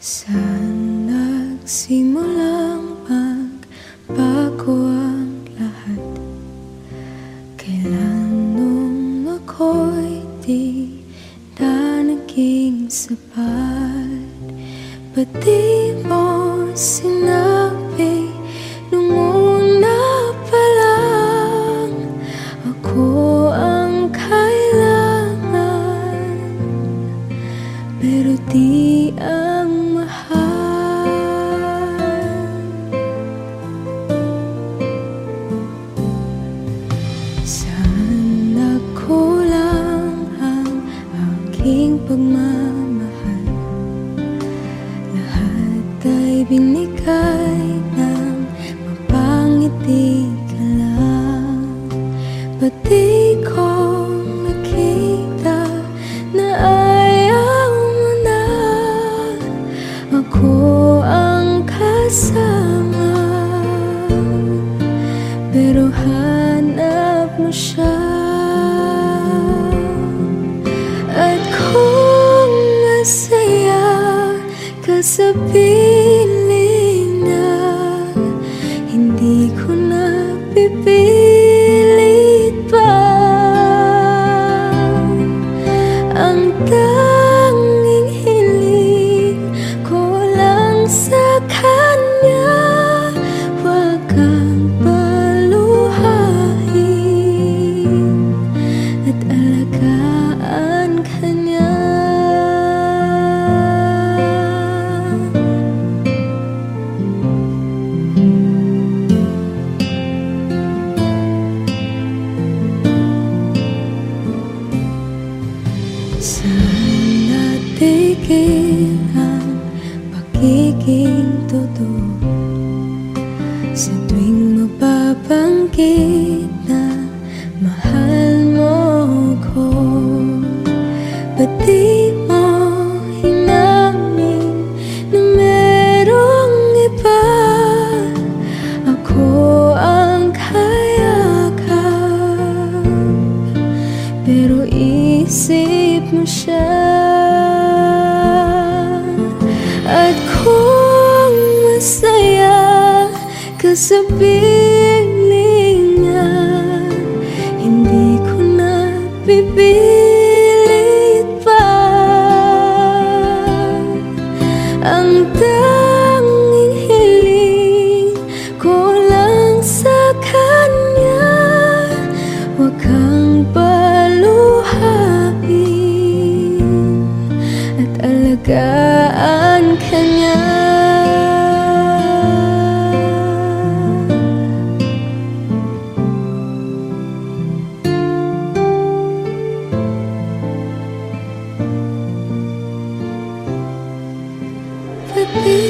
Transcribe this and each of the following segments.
Saan nagsimulang magbago ang lahat? Kailan nung ako'y di na naging sapat? Ba't di mo sinabi pagmamahal. Lahat ay binigay ng mapangiti ka lang. Ba't natigil ang pagiging totoo sa piling niya Hindi ko na pipilit pa. Ang tanging hiling ko lang sa kanya Huwag kang paluhain At alagaan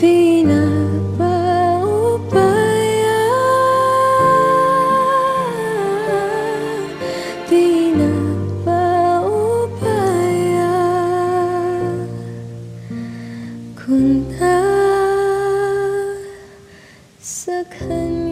Pinapaupayan Pinapaupayan Kung na sa kanya